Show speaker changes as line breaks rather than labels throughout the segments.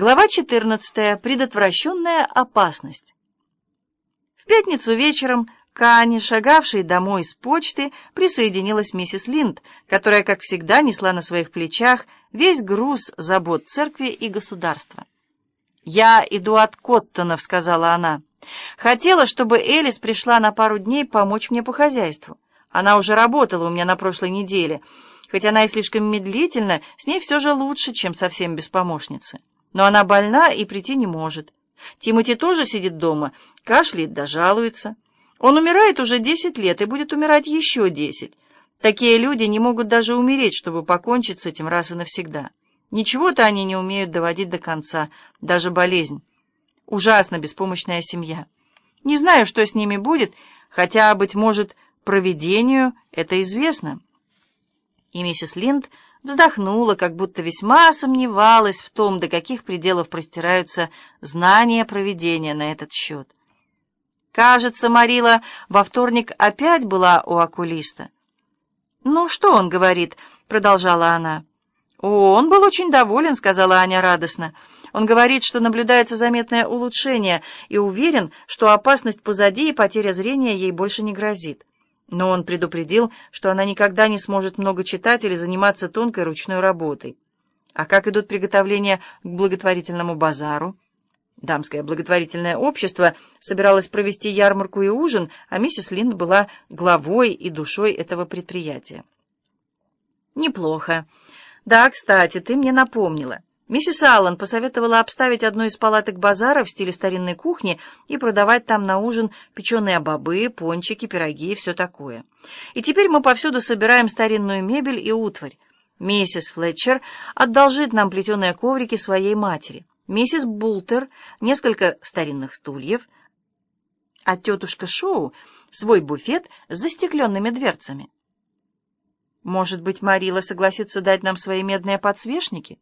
Глава 14. Предотвращенная опасность. В пятницу вечером к Ане, шагавшей домой с почты, присоединилась миссис Линд, которая, как всегда, несла на своих плечах весь груз забот церкви и государства. «Я иду от Коттонов», — сказала она. «Хотела, чтобы Элис пришла на пару дней помочь мне по хозяйству. Она уже работала у меня на прошлой неделе. Хоть она и слишком медлительна, с ней все же лучше, чем совсем без помощницы». Но она больна и прийти не может. Тимоти тоже сидит дома, кашляет да жалуется. Он умирает уже десять лет и будет умирать еще десять. Такие люди не могут даже умереть, чтобы покончить с этим раз и навсегда. Ничего-то они не умеют доводить до конца, даже болезнь. Ужасно беспомощная семья. Не знаю, что с ними будет, хотя, быть может, провидению это известно. И миссис Линд вздохнула, как будто весьма сомневалась в том, до каких пределов простираются знания проведения на этот счет. Кажется, Марила во вторник опять была у окулиста. «Ну, что он говорит?» — продолжала она. «О, он был очень доволен», — сказала Аня радостно. «Он говорит, что наблюдается заметное улучшение и уверен, что опасность позади и потеря зрения ей больше не грозит. Но он предупредил, что она никогда не сможет много читать или заниматься тонкой ручной работой. А как идут приготовления к благотворительному базару? Дамское благотворительное общество собиралось провести ярмарку и ужин, а миссис Линд была главой и душой этого предприятия. «Неплохо. Да, кстати, ты мне напомнила». Миссис Аллан посоветовала обставить одну из палаток базара в стиле старинной кухни и продавать там на ужин печеные бобы, пончики, пироги и все такое. И теперь мы повсюду собираем старинную мебель и утварь. Миссис Флетчер одолжит нам плетеные коврики своей матери. Миссис Бултер — несколько старинных стульев, а тетушка Шоу — свой буфет с застекленными дверцами. Может быть, Марила согласится дать нам свои медные подсвечники?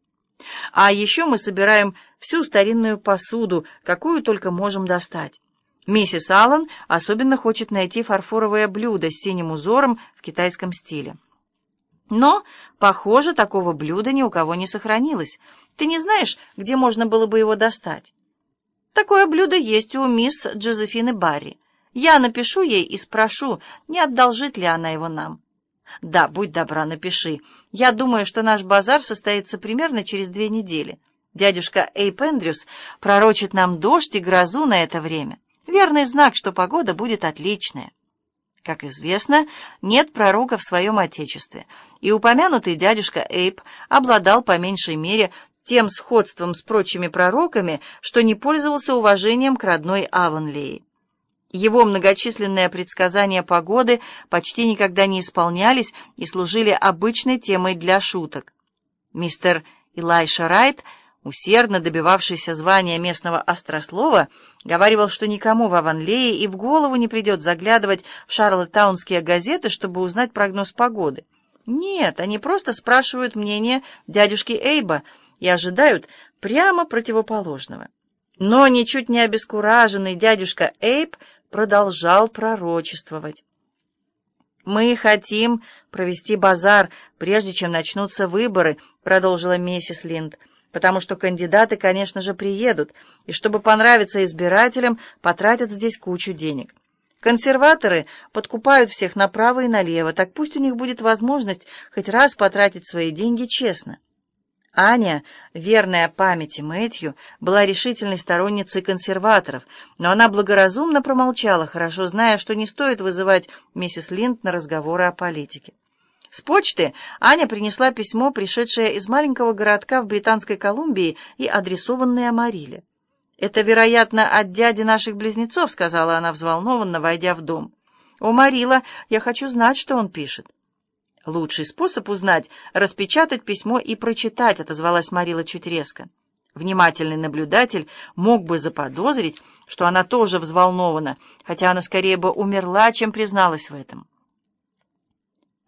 А еще мы собираем всю старинную посуду, какую только можем достать. Миссис Аллан особенно хочет найти фарфоровое блюдо с синим узором в китайском стиле. Но, похоже, такого блюда ни у кого не сохранилось. Ты не знаешь, где можно было бы его достать? Такое блюдо есть у мисс Джозефины Барри. Я напишу ей и спрошу, не одолжит ли она его нам. Да, будь добра, напиши. Я думаю, что наш базар состоится примерно через две недели. Дядюшка Эйп Эндрюс пророчит нам дождь и грозу на это время. Верный знак, что погода будет отличная. Как известно, нет пророка в своем отечестве, и упомянутый дядюшка Эйп обладал по меньшей мере тем сходством с прочими пророками, что не пользовался уважением к родной Аванлее. Его многочисленные предсказания погоды почти никогда не исполнялись и служили обычной темой для шуток. Мистер Илайша Райт, усердно добивавшийся звания местного острослова, говаривал, что никому в Аванлее и в голову не придет заглядывать в шарлоттаунские газеты, чтобы узнать прогноз погоды. Нет, они просто спрашивают мнение дядюшки Эйба и ожидают прямо противоположного. Но ничуть не обескураженный дядюшка Эйб продолжал пророчествовать. «Мы хотим провести базар, прежде чем начнутся выборы», — продолжила миссис Линд, «потому что кандидаты, конечно же, приедут, и чтобы понравиться избирателям, потратят здесь кучу денег. Консерваторы подкупают всех направо и налево, так пусть у них будет возможность хоть раз потратить свои деньги честно». Аня, верная памяти Мэтью, была решительной сторонницей консерваторов, но она благоразумно промолчала, хорошо зная, что не стоит вызывать миссис Линд на разговоры о политике. С почты Аня принесла письмо, пришедшее из маленького городка в Британской Колумбии и адресованное Мариле. «Это, вероятно, от дяди наших близнецов», — сказала она взволнованно, войдя в дом. «О, Марила, я хочу знать, что он пишет». «Лучший способ узнать — распечатать письмо и прочитать», — отозвалась Марила чуть резко. Внимательный наблюдатель мог бы заподозрить, что она тоже взволнована, хотя она скорее бы умерла, чем призналась в этом.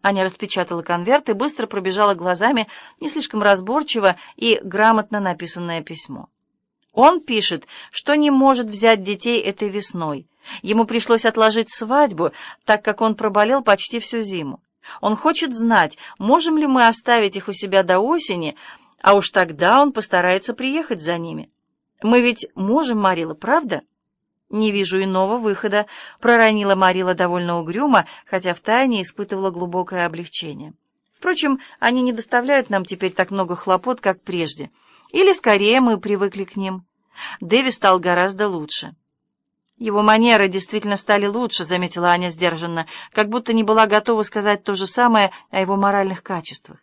Аня распечатала конверт и быстро пробежала глазами не слишком разборчиво и грамотно написанное письмо. Он пишет, что не может взять детей этой весной. Ему пришлось отложить свадьбу, так как он проболел почти всю зиму. Он хочет знать, можем ли мы оставить их у себя до осени, А уж тогда он постарается приехать за ними. Мы ведь можем, Марила, правда? Не вижу иного выхода, проронила Марила довольно угрюмо, хотя втайне испытывала глубокое облегчение. Впрочем, они не доставляют нам теперь так много хлопот, как прежде. Или, скорее, мы привыкли к ним. Дэви стал гораздо лучше. Его манеры действительно стали лучше, заметила Аня сдержанно, как будто не была готова сказать то же самое о его моральных качествах.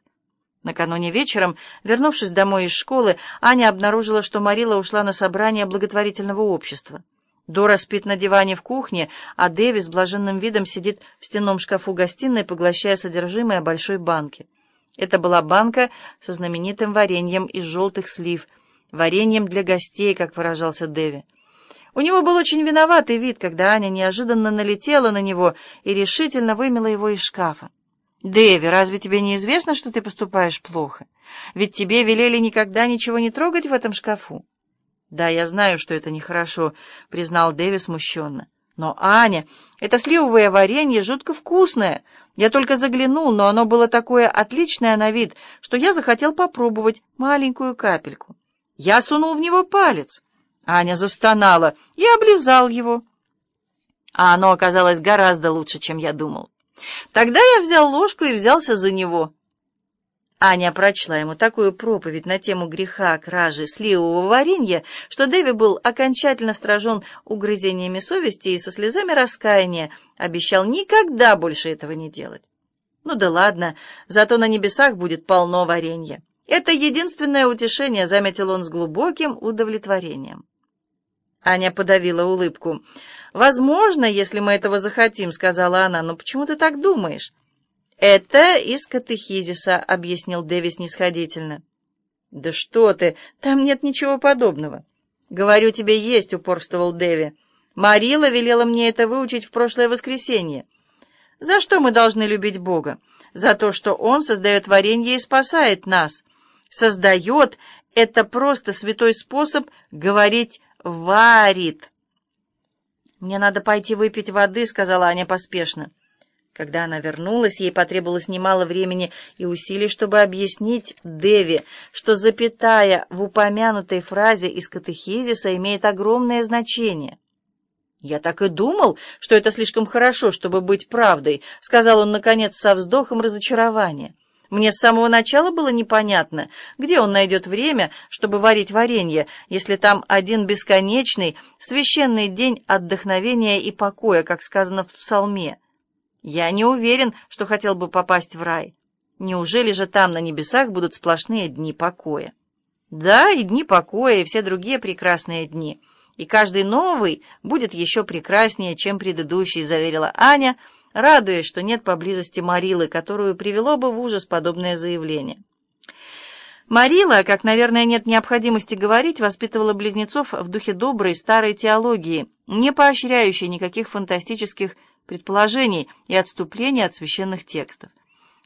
Накануне вечером, вернувшись домой из школы, Аня обнаружила, что Марила ушла на собрание благотворительного общества. Дора спит на диване в кухне, а Дэви с блаженным видом сидит в стенном шкафу гостиной, поглощая содержимое большой банки. Это была банка со знаменитым вареньем из желтых слив, вареньем для гостей, как выражался Дэви. У него был очень виноватый вид, когда Аня неожиданно налетела на него и решительно вымела его из шкафа. «Дэви, разве тебе не известно, что ты поступаешь плохо? Ведь тебе велели никогда ничего не трогать в этом шкафу». «Да, я знаю, что это нехорошо», — признал Дэви смущенно. «Но, Аня, это сливовое варенье жутко вкусное. Я только заглянул, но оно было такое отличное на вид, что я захотел попробовать маленькую капельку. Я сунул в него палец». Аня застонала и облизал его. А оно оказалось гораздо лучше, чем я думал. Тогда я взял ложку и взялся за него. Аня прочла ему такую проповедь на тему греха, кражи, сливового варенья, что Дэви был окончательно сражен угрызениями совести и со слезами раскаяния обещал никогда больше этого не делать. Ну да ладно, зато на небесах будет полно варенья. Это единственное утешение, заметил он с глубоким удовлетворением. Аня подавила улыбку. «Возможно, если мы этого захотим», — сказала она. «Но почему ты так думаешь?» «Это из катехизиса», — объяснил Дэвис снисходительно. «Да что ты, там нет ничего подобного». «Говорю тебе, есть», — упорствовал Дэви. «Марила велела мне это выучить в прошлое воскресенье». «За что мы должны любить Бога? За то, что Он создает варенье и спасает нас. Создает — это просто святой способ говорить «варит». «Мне надо пойти выпить воды», — сказала Аня поспешно. Когда она вернулась, ей потребовалось немало времени и усилий, чтобы объяснить Деви, что запятая в упомянутой фразе из катехизиса имеет огромное значение. «Я так и думал, что это слишком хорошо, чтобы быть правдой», — сказал он, наконец, со вздохом разочарования. «Мне с самого начала было непонятно, где он найдет время, чтобы варить варенье, если там один бесконечный, священный день отдохновения и покоя, как сказано в псалме». Я не уверен, что хотел бы попасть в рай. Неужели же там на небесах будут сплошные дни покоя? Да, и дни покоя, и все другие прекрасные дни. И каждый новый будет еще прекраснее, чем предыдущий, заверила Аня, радуясь, что нет поблизости Марилы, которую привело бы в ужас подобное заявление. Марила, как, наверное, нет необходимости говорить, воспитывала близнецов в духе доброй старой теологии, не поощряющей никаких фантастических предположений и отступлений от священных текстов.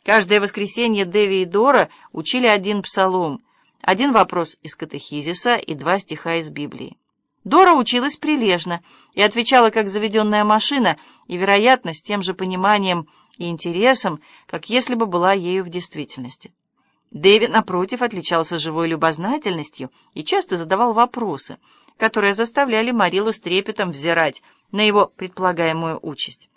Каждое воскресенье Деви и Дора учили один псалом, один вопрос из катехизиса и два стиха из Библии. Дора училась прилежно и отвечала как заведенная машина, и, вероятно, с тем же пониманием и интересом, как если бы была ею в действительности. Дэви, напротив, отличался живой любознательностью и часто задавал вопросы, которые заставляли Марилу с трепетом взирать на его предполагаемую участь.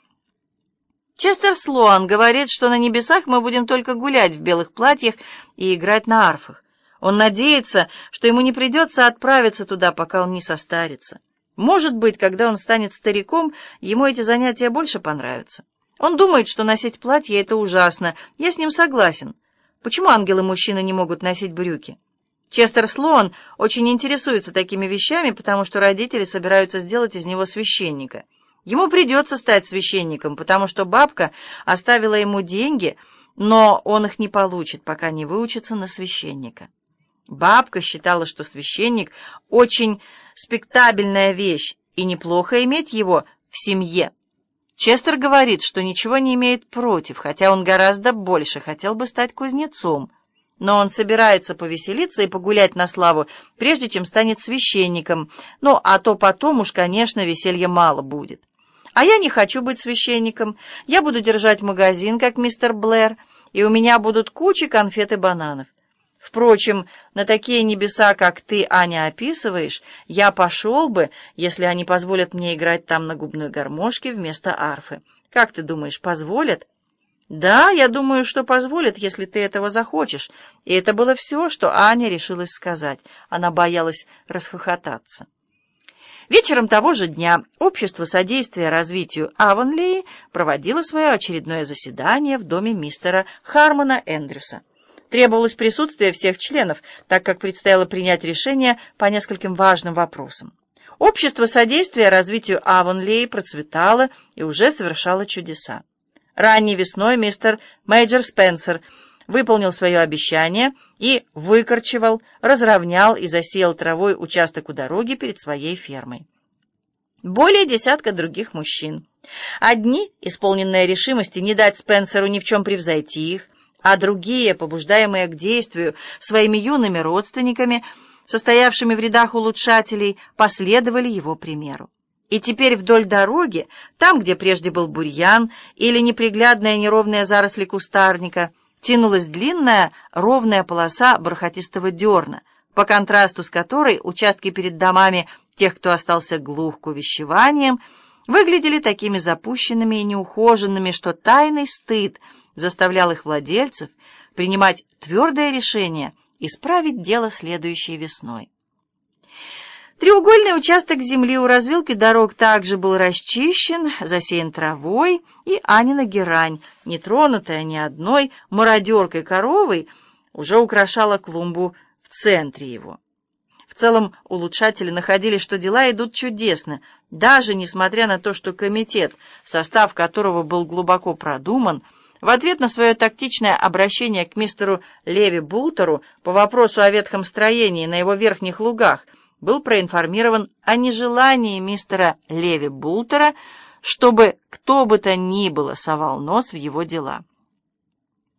Честер Слоан говорит, что на небесах мы будем только гулять в белых платьях и играть на арфах. Он надеется, что ему не придется отправиться туда, пока он не состарится. Может быть, когда он станет стариком, ему эти занятия больше понравятся. Он думает, что носить платье — это ужасно. Я с ним согласен. Почему ангелы-мужчины не могут носить брюки? Честер Слоан очень интересуется такими вещами, потому что родители собираются сделать из него священника — Ему придется стать священником, потому что бабка оставила ему деньги, но он их не получит, пока не выучится на священника. Бабка считала, что священник — очень спектабельная вещь, и неплохо иметь его в семье. Честер говорит, что ничего не имеет против, хотя он гораздо больше хотел бы стать кузнецом. Но он собирается повеселиться и погулять на славу, прежде чем станет священником. Ну, а то потом уж, конечно, веселья мало будет. А я не хочу быть священником. Я буду держать магазин, как мистер Блэр, и у меня будут кучи конфет и бананов. Впрочем, на такие небеса, как ты, Аня, описываешь, я пошел бы, если они позволят мне играть там на губной гармошке вместо арфы. Как ты думаешь, позволят? Да, я думаю, что позволят, если ты этого захочешь. И это было все, что Аня решилась сказать. Она боялась расхохотаться. Вечером того же дня Общество содействия развитию Аванлии проводило свое очередное заседание в доме мистера Хармона Эндрюса. Требовалось присутствие всех членов, так как предстояло принять решение по нескольким важным вопросам. Общество содействия развитию Авонлей процветало и уже совершало чудеса. Ранней весной мистер Мейджор Спенсер выполнил свое обещание и выкорчевал, разровнял и засеял травой участок у дороги перед своей фермой. Более десятка других мужчин. Одни, исполненные решимости не дать Спенсеру ни в чем превзойти их, а другие, побуждаемые к действию своими юными родственниками, состоявшими в рядах улучшателей, последовали его примеру. И теперь вдоль дороги, там, где прежде был бурьян или неприглядные неровные заросли кустарника, тянулась длинная ровная полоса бархатистого дерна, по контрасту с которой участки перед домами тех, кто остался глух к увещеваниям, выглядели такими запущенными и неухоженными, что тайный стыд — заставлял их владельцев принимать твердое решение исправить дело следующей весной. Треугольный участок земли у развилки дорог также был расчищен, засеян травой, и Анина герань, не тронутая ни одной мародеркой коровой, уже украшала клумбу в центре его. В целом улучшатели находили, что дела идут чудесно, даже несмотря на то, что комитет, состав которого был глубоко продуман, в ответ на свое тактичное обращение к мистеру Леви Бултеру по вопросу о ветхом строении на его верхних лугах был проинформирован о нежелании мистера Леви Бултера, чтобы кто бы то ни было совал нос в его дела.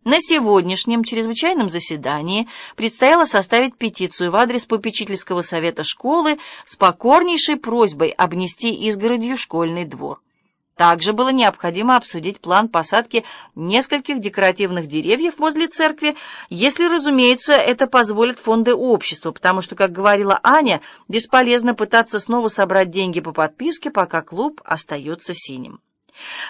На сегодняшнем чрезвычайном заседании предстояло составить петицию в адрес попечительского совета школы с покорнейшей просьбой обнести изгородью школьный двор. Также было необходимо обсудить план посадки нескольких декоративных деревьев возле церкви, если, разумеется, это позволит фонды общества, потому что, как говорила Аня, бесполезно пытаться снова собрать деньги по подписке, пока клуб остается синим.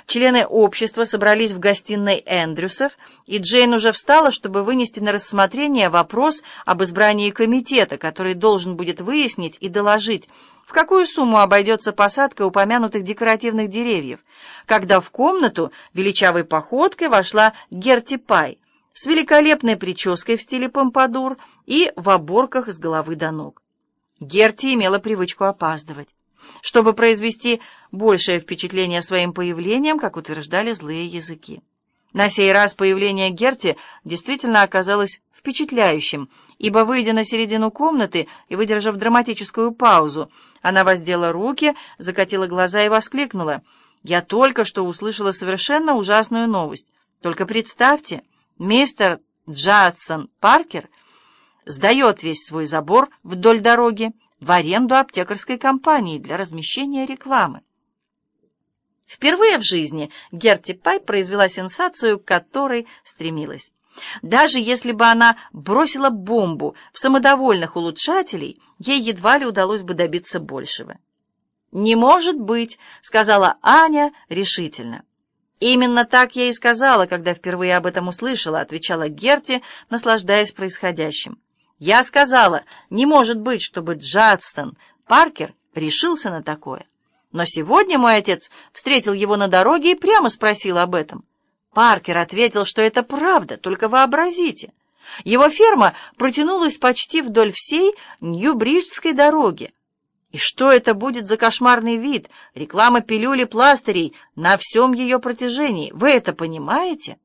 Члены общества собрались в гостиной Эндрюсов, и Джейн уже встала, чтобы вынести на рассмотрение вопрос об избрании комитета, который должен будет выяснить и доложить, в какую сумму обойдется посадка упомянутых декоративных деревьев, когда в комнату величавой походкой вошла Герти Пай с великолепной прической в стиле помпадур и в оборках с головы до ног. Герти имела привычку опаздывать, чтобы произвести большее впечатление своим появлением, как утверждали злые языки. На сей раз появление Герти действительно оказалось впечатляющим, ибо, выйдя на середину комнаты и выдержав драматическую паузу, она воздела руки, закатила глаза и воскликнула. «Я только что услышала совершенно ужасную новость. Только представьте, мистер Джадсон Паркер сдает весь свой забор вдоль дороги в аренду аптекарской компании для размещения рекламы. Впервые в жизни Герти Пай произвела сенсацию, к которой стремилась. Даже если бы она бросила бомбу в самодовольных улучшателей, ей едва ли удалось бы добиться большего. «Не может быть», — сказала Аня решительно. «Именно так я и сказала, когда впервые об этом услышала», — отвечала Герти, наслаждаясь происходящим. «Я сказала, не может быть, чтобы Джадстон Паркер решился на такое». Но сегодня мой отец встретил его на дороге и прямо спросил об этом. Паркер ответил, что это правда, только вообразите. Его ферма протянулась почти вдоль всей Нью-Бриджской дороги. И что это будет за кошмарный вид? Реклама пилюли пластырей на всем ее протяжении. Вы это понимаете?